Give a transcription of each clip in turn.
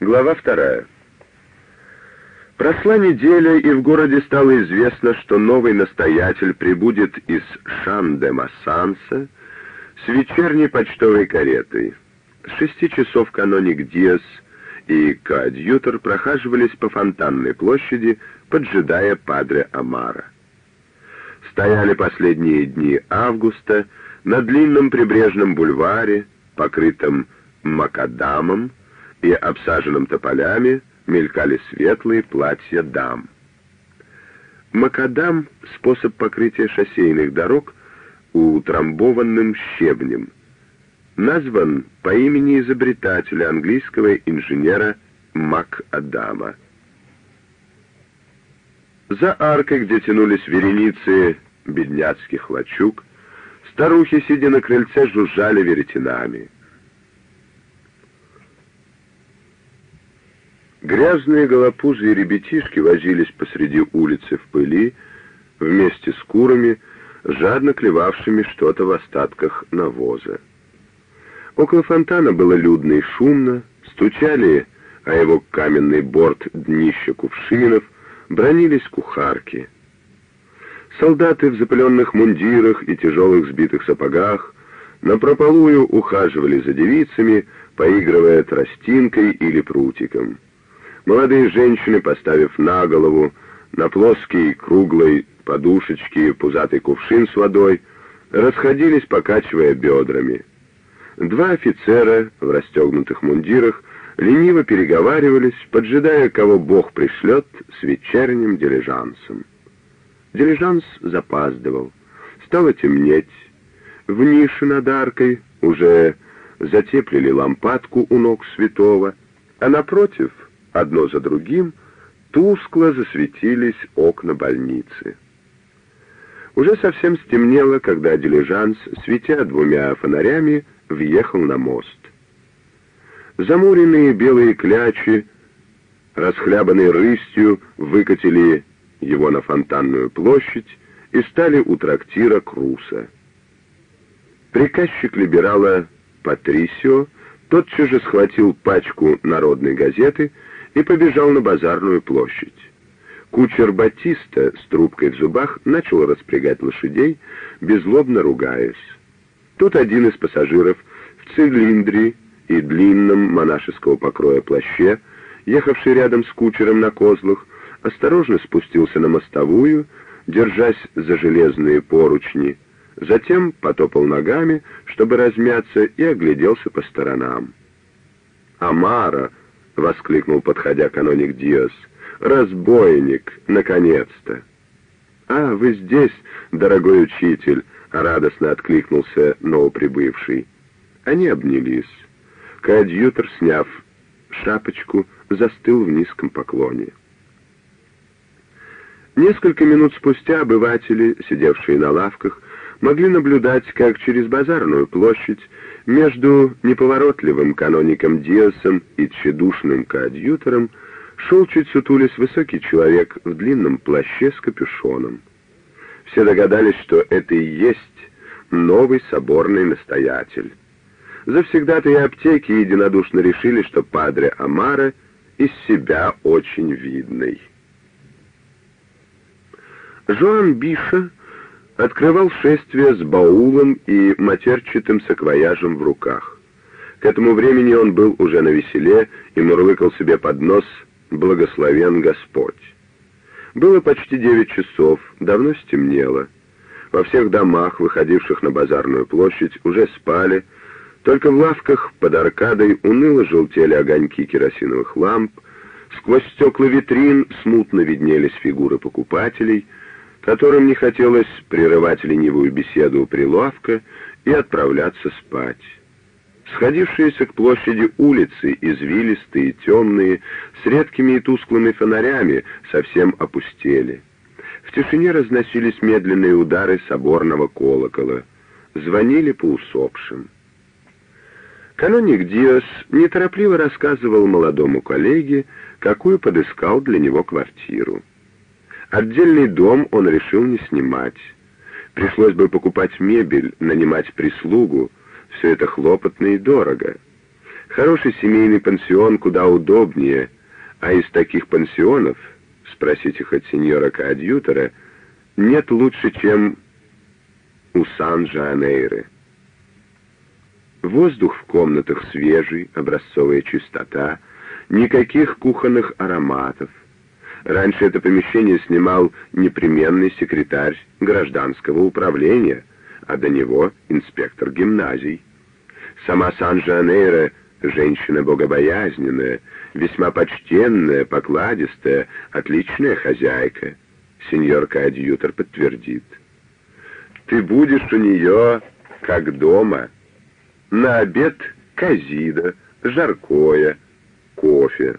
Глава вторая. Прошла неделя, и в городе стало известно, что новый настоятель прибудет из Шан-де-Массанса с вечерней почтовой каретой. С шести часов каноник Диас и коадьютор прохаживались по фонтанной площади, поджидая падре Амара. Стояли последние дни августа на длинном прибрежном бульваре, покрытом макадамом и обсаженном тополями, мелькали светлые платья дам. Макадам — способ покрытия шоссейных дорог утрамбованным щебнем. Назван по имени изобретателя английского инженера Макадама. За аркой, где тянулись вереницы бедняцких лачуг, старухи, сидя на крыльце, жужжали веретенами. Грязные голопузы и ребятишки возились посреди улицы в пыли, вместе с курами, жадно клевавшими что-то в остатках навоза. Около фонтана было людно и шумно, стучали о его каменный борт днища кувшинов, бронились кухарки. Солдаты в запыленных мундирах и тяжелых сбитых сапогах напропалую ухаживали за девицами, поигрывая тростинкой или прутиком. Молодые женщины, поставив на голову, на плоский круглой подушечке пузатый кувшин с водой, расходились, покачивая бедрами. Два офицера в расстегнутых мундирах лениво переговаривались, поджидая, кого Бог пришлет с вечерним дилижансом. Дилижанс запаздывал. Стало темнеть. В нише над аркой уже затеплили лампадку у ног святого, а напротив — Одно за другим тускло засветились окна больницы. Уже совсем стемнело, когда дилижанс, светя двумя фонарями, въехал на мост. Замуренные белые клячи, расхлябанные рысью, выкатили его на фонтанную площадь и стали у трактира Круса. Приказчик либерала Патрисио тотчас же схватил пачку народной газеты и побежал на базарную площадь. Кучер Батиста с трубкой в зубах начал распрягать лошадей, беззлобно ругаясь. Тут один из пассажиров в цилиндре и длинном монашеского покроя плаще, ехавший рядом с кучером на козлах, осторожно спустился на мостовую, держась за железные поручни, затем потопал ногами, чтобы размяться, и огляделся по сторонам. «Амара!» — воскликнул, подходя каноник Диас. «Разбойник, наконец-то!» «А, вы здесь, дорогой учитель!» — радостно откликнулся новоприбывший. Они обнялись. Коадьютор, сняв шапочку, застыл в низком поклоне. Несколько минут спустя обыватели, сидевшие на лавках, могли наблюдать, как через базарную площадь между неповоротливым каноником Диасом и тщедушным коадьютором шел чуть сутулясь высокий человек в длинном плаще с капюшоном. Все догадались, что это и есть новый соборный настоятель. Завсегда-то и аптеки единодушно решили, что падре Амара из себя очень видный. Жоан Биша открывал шествие с баулом и матерчатым саквояжем в руках. К этому времени он был уже на веселе и мурлыкал себе под нос «Благословен Господь». Было почти девять часов, давно стемнело. Во всех домах, выходивших на базарную площадь, уже спали, только в лавках под аркадой уныло желтели огоньки керосиновых ламп, сквозь стекла витрин смутно виднелись фигуры покупателей — которым не хотелось прерывать ленивую беседу у прилавка и отправляться спать. Сходившиеся к площади улицы, извилистые, темные, с редкими и тусклыми фонарями, совсем опустели. В тишине разносились медленные удары соборного колокола. Звонили по усопшим. Каноник Диас неторопливо рассказывал молодому коллеге, какую подыскал для него квартиру. Отдельный дом он решил не снимать. Пришлось бы покупать мебель, нанимать прислугу. Все это хлопотно и дорого. Хороший семейный пансион куда удобнее, а из таких пансионов, спросите хоть сеньора коадьютора, нет лучше, чем у Сан-Жанейры. Воздух в комнатах свежий, образцовая чистота, никаких кухонных ароматов. Раньше это помещение снимал непременный секретарь гражданского управления, а до него инспектор гимназий. Сама Сан-Жанейро — женщина богобоязненная, весьма почтенная, покладистая, отличная хозяйка. Сеньор-коадьютор подтвердит. Ты будешь у нее как дома. На обед казида, жаркое, кофе.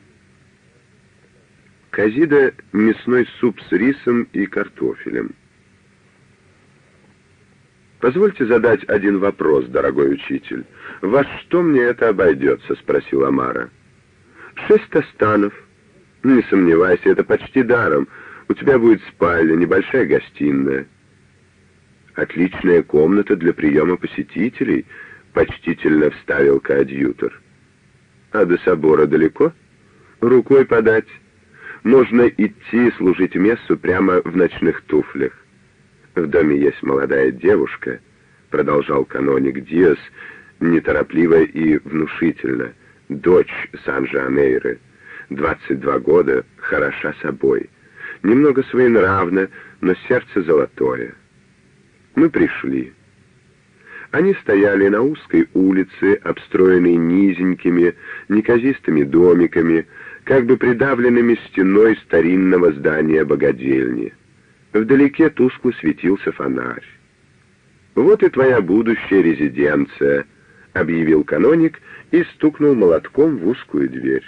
Казида — мясной суп с рисом и картофелем. «Позвольте задать один вопрос, дорогой учитель. Во что мне это обойдется?» — спросил Амара. «Шесть останов. Не сомневайся, это почти даром. У тебя будет спальня, небольшая гостиная». «Отличная комната для приема посетителей», — почтительно вставил коадьютор. «А до собора далеко? Рукой подать. Можно идти служить мессу прямо в ночных туфлях. В доме есть молодая девушка», — продолжал каноник Диас, неторопливо и внушительно, дочь Сан-Жанейры, 22 года, хороша собой, немного своенравна, но сердце золотое. Мы пришли. Они стояли на узкой улице, обстроенной низенькими, неказистыми домиками, как бы придавленными стеной старинного здания богадельни. Вдалеке тускло светился фонарь. «Вот и твоя будущая резиденция», — объявил каноник и стукнул молотком в узкую дверь.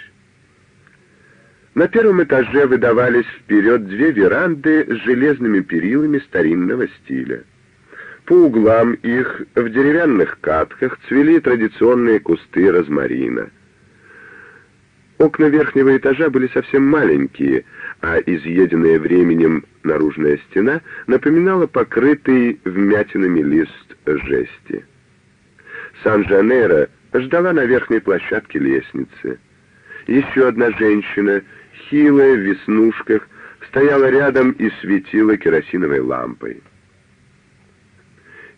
На первом этаже выдавались вперед две веранды с железными перилами старинного стиля. По углам их в деревянных катках цвели традиционные кусты розмарина. Окна верхнего этажа были совсем маленькие, а изъеденная временем наружная стена напоминала покрытый вмятинами лист жести. Сан-Жанейро ждала на верхней площадке лестницы. Еще одна женщина, хилая в веснушках, стояла рядом и светила керосиновой лампой.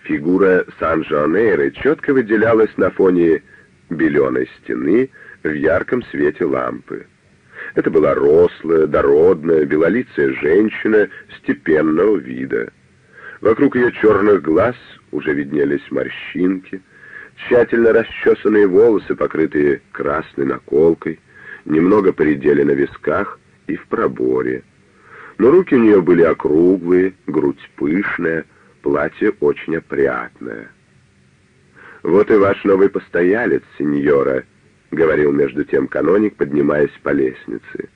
Фигура Сан-Жанейры четко выделялась на фоне беленой стены в ярком свете лампы. Это была рослая, дородная, белолицая женщина степенного вида. Вокруг ее черных глаз уже виднелись морщинки, тщательно расчесанные волосы, покрытые красной наколкой, немного поредели на висках и в проборе. Но руки у нее были округлые, грудь пышная, платье очень опрятное. «Вот и ваш новый постоялец, сеньора», — говорил между тем каноник, поднимаясь по лестнице.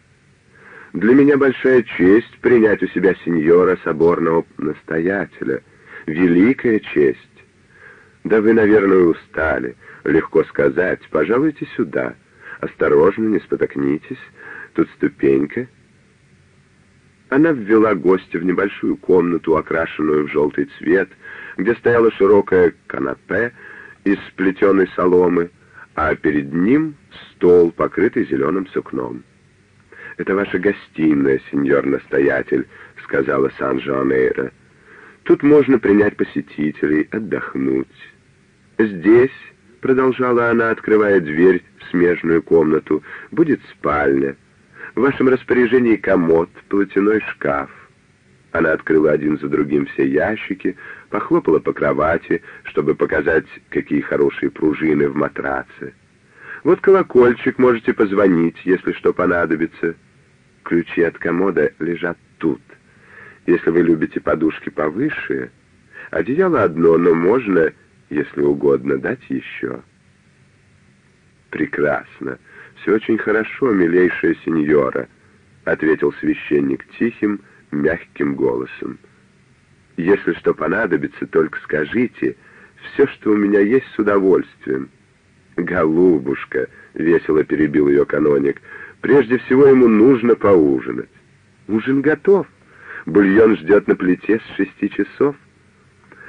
«Для меня большая честь принять у себя сеньора соборного настоятеля. Великая честь. Да вы, наверное, устали. Легко сказать. Пожалуйте сюда. Осторожно, не спотокнитесь. Тут ступенька, она ввела гостя в небольшую комнату, окрашенную в желтый цвет, где стояла широкая канапе из сплетенной соломы, а перед ним стол, покрытый зеленым сукном. «Это ваша гостиная, сеньор-настоятель», — сказала Сан-Жоанейро. «Тут можно принять посетителей, отдохнуть». «Здесь», — продолжала она, открывая дверь в смежную комнату, — «будет спальня». В вашем распоряжении комод, платяной шкаф. Она открыла один за другим все ящики, похлопала по кровати, чтобы показать, какие хорошие пружины в матраце. Вот колокольчик, можете позвонить, если что понадобится. Ключи от комода лежат тут. Если вы любите подушки повыше, одеяло одно, но можно, если угодно, дать еще. Прекрасно. «Все очень хорошо, милейшая сеньора», — ответил священник тихим, мягким голосом. «Если что понадобится, только скажите. Все, что у меня есть, с удовольствием». «Голубушка», — весело перебил ее каноник, — «прежде всего ему нужно поужинать». «Ужин готов. Бульон ждет на плите с шести часов».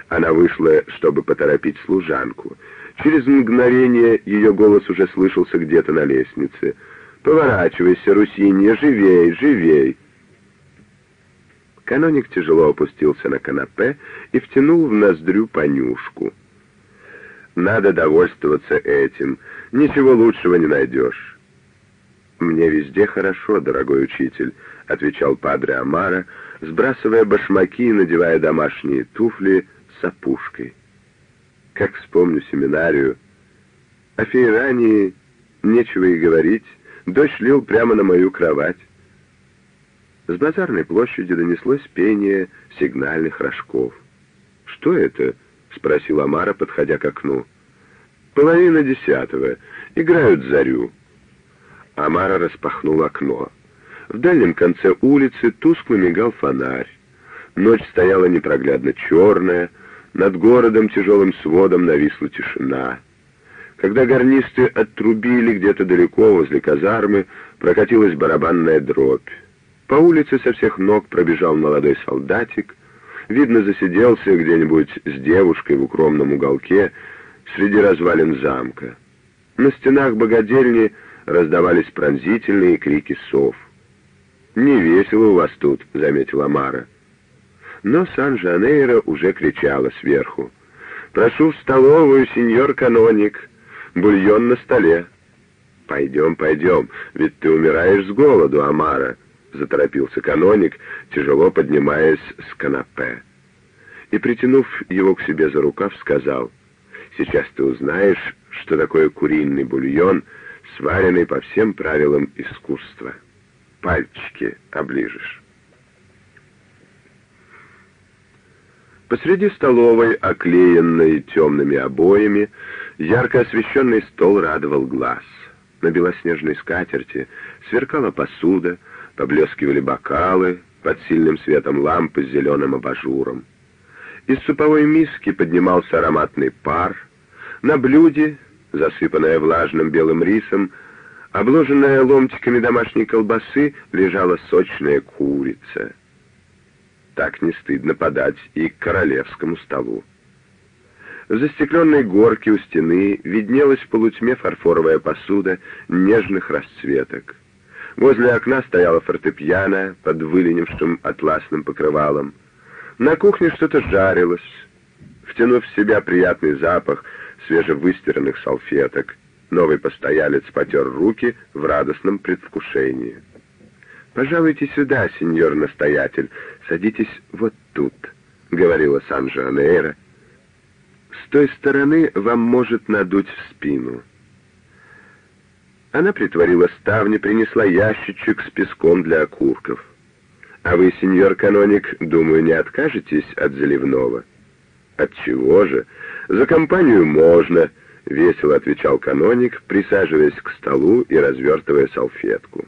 Она вышла, чтобы поторопить служанку. Через мгновение ее голос уже слышался где-то на лестнице. «Поворачивайся, Русинья, живей, живей!» Каноник тяжело опустился на канапе и втянул в ноздрю понюшку. «Надо довольствоваться этим. Ничего лучшего не найдешь». «Мне везде хорошо, дорогой учитель», — отвечал падре Амара, сбрасывая башмаки и надевая домашние туфли с опушкой. «Как вспомню семинарию. О Фейрании нечего и говорить. Дождь лил прямо на мою кровать. С базарной площади донеслось пение сигнальных рожков. «Что это?» — спросил Амара, подходя к окну. «Половина десятого. Играют зарю». Амара распахнул окно. В дальнем конце улицы тускло мигал фонарь. Ночь стояла непроглядно черная, над городом тяжелым сводом нависла тишина. Когда гарнисты оттрубили где-то далеко возле казармы, прокатилась барабанная дробь. По улице со всех ног пробежал молодой солдатик, видно, засиделся где-нибудь с девушкой в укромном уголке среди развалин замка. На стенах богадельни раздавались пронзительные крики сов. «Не весело у вас тут», — заметила Мара. Но Сан-Жанейро уже кричала сверху. «Прошу в столовую, сеньор-каноник, бульон на столе». «Пойдем, пойдем, ведь ты умираешь с голоду, Амара», заторопился каноник, тяжело поднимаясь с канапе. И, притянув его к себе за рукав, сказал, «Сейчас ты узнаешь, что такое куриный бульон, сваренный по всем правилам искусства. Пальчики оближешь». Посреди столовой, оклеенной темными обоями, ярко освещенный стол радовал глаз. На белоснежной скатерти сверкала посуда, Поблескивали бокалы под сильным светом лампы с зеленым абажуром. Из суповой миски поднимался ароматный пар. На блюде, засыпанная влажным белым рисом, обложенная ломтиками домашней колбасы, лежала сочная курица. Так не стыдно подать и к королевскому столу. В застекленной горке у стены виднелась в полутьме фарфоровая посуда нежных расцветок. Возле окна стояла фортепиано под выленившим атласным покрывалом. На кухне что-то жарилось. Втянув в себя приятный запах свежевыстиранных салфеток, новый постоялец потер руки в радостном предвкушении. «Пожалуйте сюда, сеньор-настоятель, садитесь вот тут», — говорила Сан-Жанейро. «С той стороны вам может надуть в спину». Она притворила ставни, принесла ящичек с песком для окурков. «А вы, сеньор каноник, думаю, не откажетесь от заливного?» «От чего же? За компанию можно», — весело отвечал каноник, присаживаясь к столу и развертывая салфетку.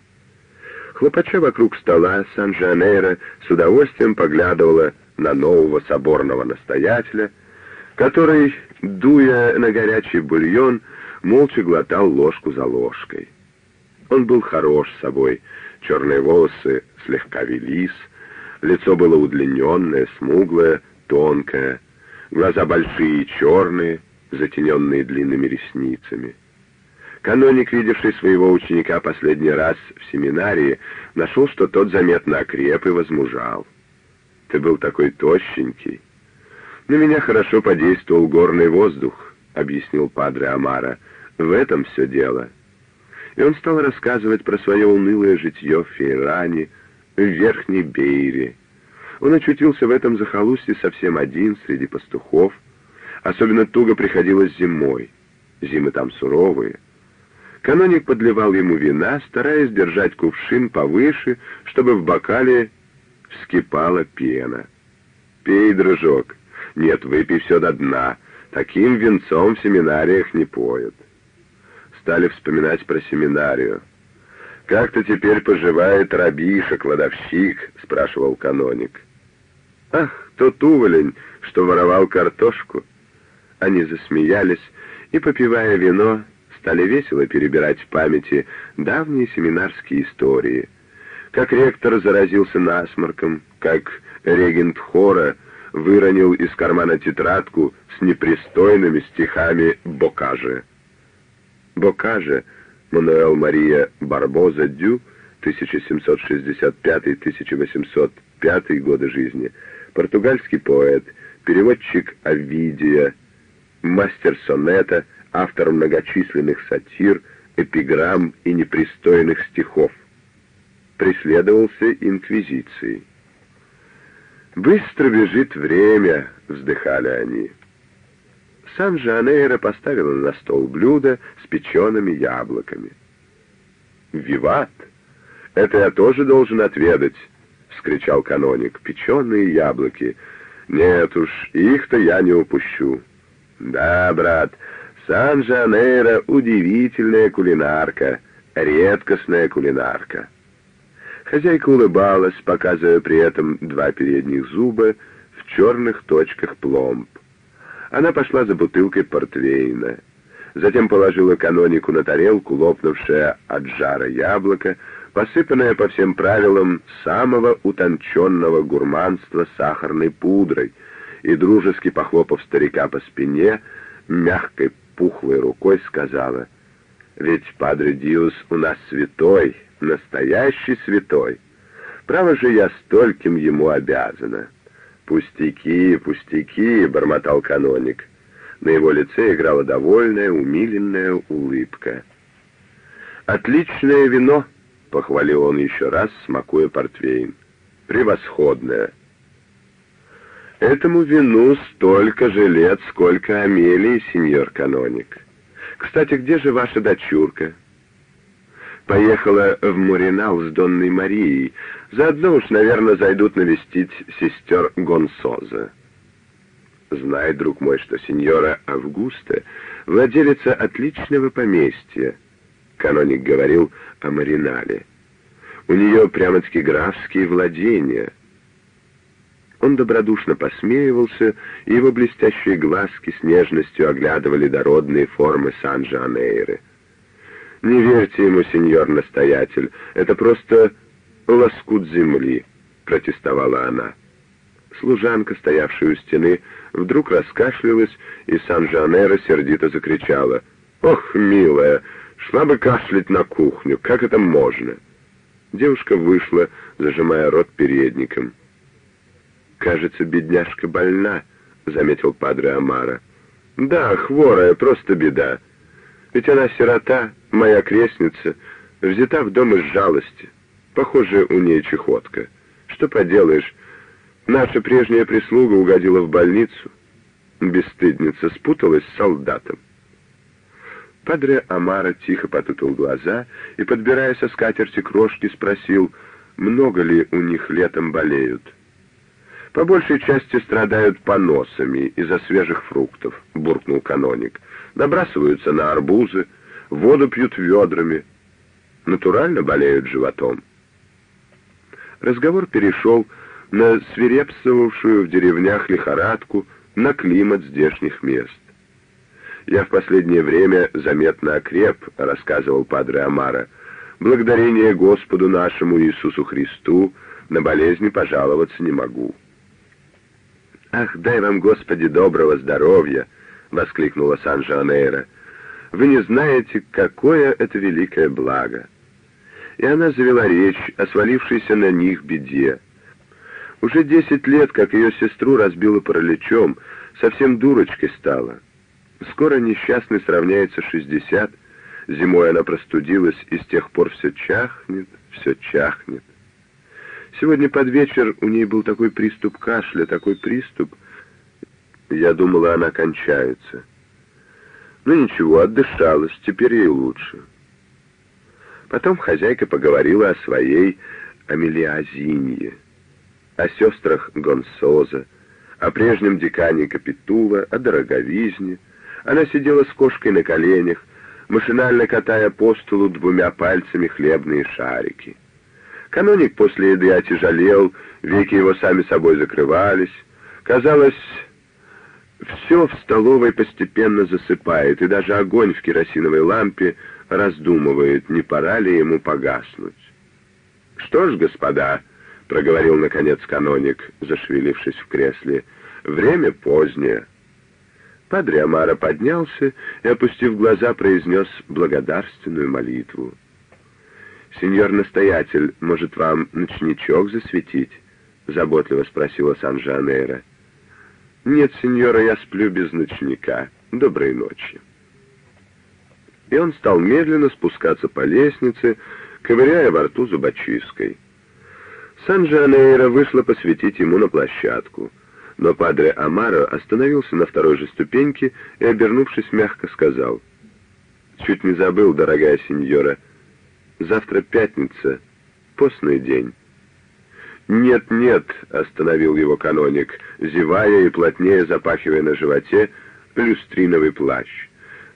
Хлопача вокруг стола, Сан-Жанейро с удовольствием поглядывала на нового соборного настоятеля, который, дуя на горячий бульон, молча глотал ложку за ложкой. Он был хорош собой, черные волосы слегка велись, лицо было удлиненное, смуглое, тонкое, глаза большие и черные, затененные длинными ресницами. Каноник, видевший своего ученика последний раз в семинарии, нашел, что тот заметно окреп и возмужал. «Ты был такой тощенький». «На меня хорошо подействовал горный воздух», — объяснил падре Амара, — в этом все дело. И он стал рассказывать про свое унылое житье в Фейране, в Верхней Бейре. Он очутился в этом захолустье совсем один среди пастухов. Особенно туго приходилось зимой. Зимы там суровые. Каноник подливал ему вина, стараясь держать кувшин повыше, чтобы в бокале вскипала пена. «Пей, дружок. Нет, выпей все до дна. Таким венцом в семинариях не поют» стали вспоминать про семинарию. «Как-то теперь поживает рабиша, кладовщик?» — спрашивал каноник. «Ах, тот уволень, что воровал картошку!» Они засмеялись и, попивая вино, стали весело перебирать в памяти давние семинарские истории. Как ректор заразился насморком, как регент хора выронил из кармана тетрадку с непристойными стихами Бокаже. Бокаже, Мануэл Мария Барбоза Дю, 1765-1805 годы жизни, португальский поэт, переводчик Овидия, мастер сонета, автор многочисленных сатир, эпиграмм и непристойных стихов. Преследовался инквизицией. «Быстро бежит время», — вздыхали они. Сан-Жанейро поставила на стол блюдо с печеными яблоками. «Виват! Это я тоже должен отведать!» — вскричал каноник. «Печеные яблоки! Нет уж, их-то я не упущу!» «Да, брат, Сан-Жанейро — удивительная кулинарка, редкостная кулинарка!» Хозяйка улыбалась, показывая при этом два передних зуба в черных точках пломб. Она пошла за бутылкой портвейна. Затем положила канонику на тарелку, лопнувшее от жара яблоко, посыпанное по всем правилам самого утонченного гурманства сахарной пудрой, и, дружески похлопав старика по спине, мягкой пухлой рукой сказала, «Ведь Падре Диус у нас святой, настоящий святой. Право же я стольким ему обязана». «Пустяки, пустяки!» — бормотал каноник. На его лице играла довольная, умиленная улыбка. «Отличное вино!» — похвалил он еще раз, смакуя портвейн. «Превосходное!» «Этому вину столько же лет, сколько Амелии, сеньор каноник. Кстати, где же ваша дочурка?» Поехала в Муринал с Донной Марией. Заодно уж, наверное, зайдут навестить сестер Гонсоза. Знай, друг мой, что сеньора Августа — владелица отличного поместья. Каноник говорил о Маринале. У нее прямо-таки графские владения. Он добродушно посмеивался, и его блестящие глазки с нежностью оглядывали дородные формы Сан-Жанейры. «Не верьте ему, сеньор-настоятель, это просто лоскут земли», — протестовала она. Служанка, стоявшая у стены, вдруг раскашлялась, и Сан-Жанера сердито закричала. «Ох, милая, шла бы кашлять на кухню, как это можно?» Девушка вышла, зажимая рот передником. «Кажется, бедняжка больна», — заметил падре Амара. «Да, хворая, просто беда. Ведь она сирота, моя крестница, взята в дом из жалости. Похоже, у нее чехотка. Что поделаешь, наша прежняя прислуга угодила в больницу. Бесстыдница спуталась с солдатом. Падре Амара тихо потупил глаза и, подбирая со скатерти крошки, спросил, много ли у них летом болеют. «По большей части страдают поносами из-за свежих фруктов», — буркнул каноник. «Набрасываются на арбузы, воду пьют ведрами. Натурально болеют животом». Разговор перешел на свирепствовавшую в деревнях лихорадку, на климат здешних мест. «Я в последнее время заметно окреп», — рассказывал Падре Амара. «Благодарение Господу нашему Иисусу Христу на болезни пожаловаться не могу». «Ах, дай вам, Господи, доброго здоровья!» — воскликнула Сан-Жанейро. «Вы не знаете, какое это великое благо!» И она завела речь о свалившейся на них беде. Уже десять лет, как ее сестру разбила параличом, совсем дурочкой стала. Скоро несчастный сравняется шестьдесят, зимой она простудилась, и с тех пор все чахнет, все чахнет. Сегодня под вечер у ней был такой приступ кашля, такой приступ. Я думала, она кончается. Ну ничего, отдышалась, теперь ей лучше. Потом хозяйка поговорила о своей Амелиазинье, о сестрах Гонсоза, о прежнем декане Капитула, о дороговизне. Она сидела с кошкой на коленях, машинально катая по столу двумя пальцами хлебные шарики. Каноник после еды отяжелел, веки его сами собой закрывались. Казалось, все в столовой постепенно засыпает, и даже огонь в керосиновой лампе раздумывает, не пора ли ему погаснуть. «Что ж, господа», — проговорил наконец каноник, зашевелившись в кресле, Время позднее. Падре Амара поднялся и, опустив глаза, произнес благодарственную молитву. «Сеньор-настоятель, может, вам ночничок засветить?» — заботливо спросила Сан-Жанейро. «Нет, сеньора, я сплю без ночника. Доброй ночи». И он стал медленно спускаться по лестнице, ковыряя во рту зубочисткой. Сан-Жанейро вышла посветить ему на площадку, но падре Амаро остановился на второй же ступеньке и, обернувшись, мягко сказал, «Чуть не забыл, дорогая сеньора, завтра пятница, постный день». «Нет, нет», — остановил его каноник, зевая и плотнее запахивая на животе люстриновый плащ.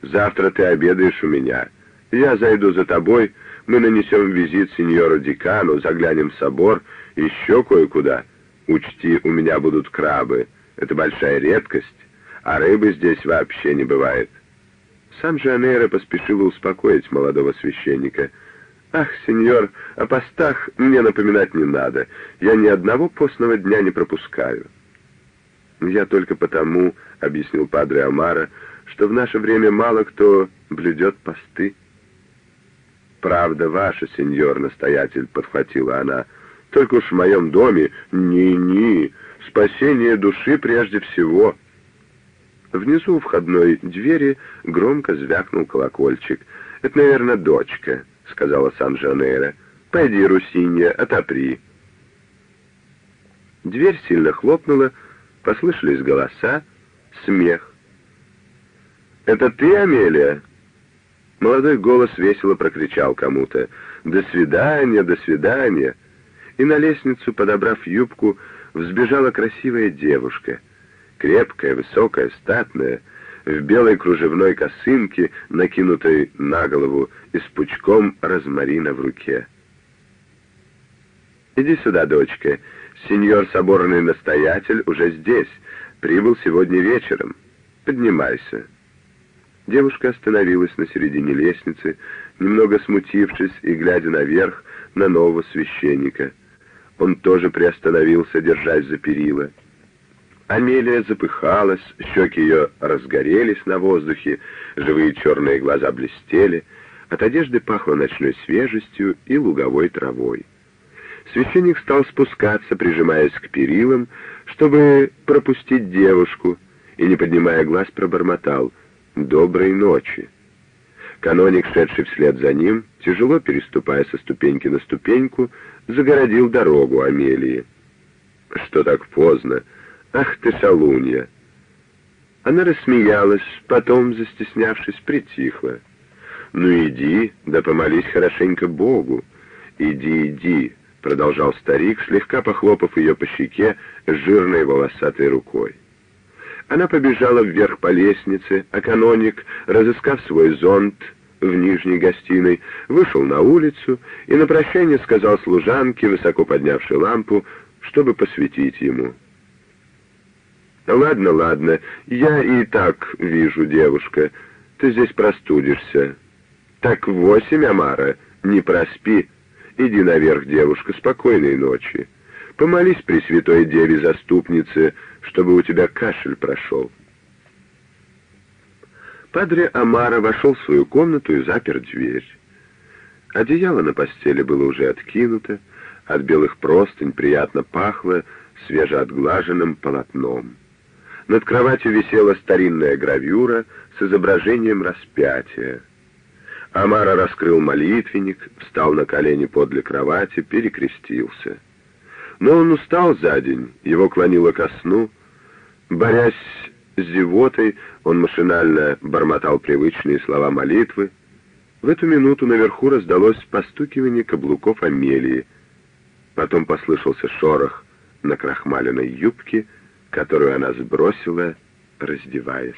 «Завтра ты обедаешь у меня. Я зайду за тобой, мы нанесем визит сеньору Дикану, заглянем в собор, еще кое-куда. Учти, у меня будут крабы. Это большая редкость, а рыбы здесь вообще не бывает». Сам Жанейро поспешил успокоить молодого священника — «Ах, сеньор, о постах мне напоминать не надо. Я ни одного постного дня не пропускаю». «Я только потому», — объяснил падре Амара, «что в наше время мало кто блюдет посты». «Правда ваша, сеньор-настоятель», — подхватила она, «только уж в моем доме ни-ни, спасение души прежде всего». Внизу у входной двери громко звякнул колокольчик. «Это, наверное, дочка». — сказала Сан-Жанейро. «Пойди, Русинья, отопри». Дверь сильно хлопнула, послышались голоса, смех. «Это ты, Амелия?» Молодой голос весело прокричал кому-то «До свидания, до свидания!» И на лестницу, подобрав юбку, взбежала красивая девушка, крепкая, высокая, статная, в белой кружевной косынке, накинутой на голову и с пучком розмарина в руке. «Иди сюда, дочка. Сеньор соборный настоятель уже здесь. Прибыл сегодня вечером. Поднимайся». Девушка остановилась на середине лестницы, немного смутившись и глядя наверх на нового священника. Он тоже приостановился, держась за перила. Амелия запыхалась, щеки ее разгорелись на воздухе, живые черные глаза блестели, от одежды пахло ночной свежестью и луговой травой. Священник стал спускаться, прижимаясь к перилам, чтобы пропустить девушку, и, не поднимая глаз, пробормотал «Доброй ночи». Каноник, шедший вслед за ним, тяжело переступая со ступеньки на ступеньку, загородил дорогу Амелии. «Что так поздно?» «Ах ты, шалунья!» Она рассмеялась, потом, застеснявшись, притихла. «Ну иди, да помолись хорошенько Богу. Иди, иди», — продолжал старик, слегка похлопав ее по щеке жирной волосатой рукой. Она побежала вверх по лестнице, а каноник, разыскав свой зонт в нижней гостиной, вышел на улицу и на прощание сказал служанке, высоко поднявшей лампу, чтобы посветить ему. «Ладно, ладно, я и так вижу, девушка. Ты здесь простудишься. Так восемь, Амара, не проспи. Иди наверх, девушка, спокойной ночи. Помолись Пресвятой Деве Заступнице, чтобы у тебя кашель прошел». Падре Амара вошел в свою комнату и запер дверь. Одеяло на постели было уже откинуто, от белых простынь приятно пахло свежеотглаженным полотном. Над кроватью висела старинная гравюра с изображением распятия. Амара раскрыл молитвенник, встал на колени подле кровати, перекрестился. Но он устал за день, его клонило ко сну. Борясь с зевотой, он машинально бормотал привычные слова молитвы. В эту минуту наверху раздалось постукивание каблуков Амелии. Потом послышался шорох на крахмаленной юбке — которую она сбросила, раздеваясь.